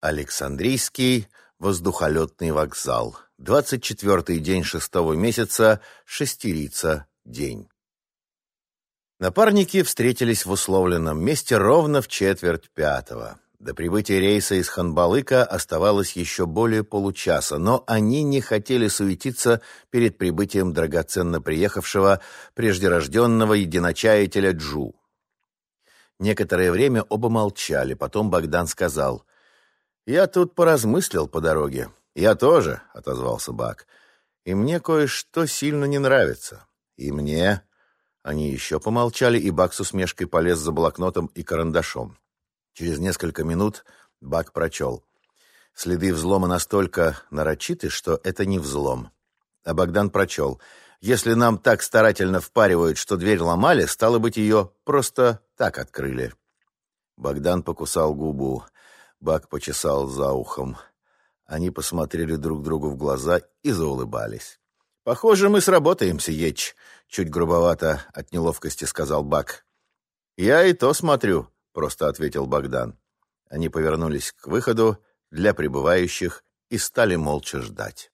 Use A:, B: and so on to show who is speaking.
A: Александрийский воздухолетный вокзал. 24-й день шестого месяца, шестерица, день. Напарники встретились в условленном месте ровно в четверть пятого. До прибытия рейса из Ханбалыка оставалось еще более получаса, но они не хотели суетиться перед прибытием драгоценно приехавшего преждерожденного единочаятеля Джу. Некоторое время оба молчали, потом Богдан сказал, «Я тут поразмыслил по дороге». «Я тоже», — отозвался Бак, «и мне кое-что сильно не нравится». «И мне». Они еще помолчали, и Бак с усмешкой полез за блокнотом и карандашом. Через несколько минут Бак прочел. Следы взлома настолько нарочиты, что это не взлом. А Богдан прочел. Если нам так старательно впаривают, что дверь ломали, стало быть, ее просто так открыли. Богдан покусал губу. Бак почесал за ухом. Они посмотрели друг другу в глаза и заулыбались. «Похоже, мы сработаемся, Еч», — чуть грубовато от неловкости сказал Бак. «Я и то смотрю», просто ответил Богдан. Они повернулись к выходу для прибывающих и стали молча ждать.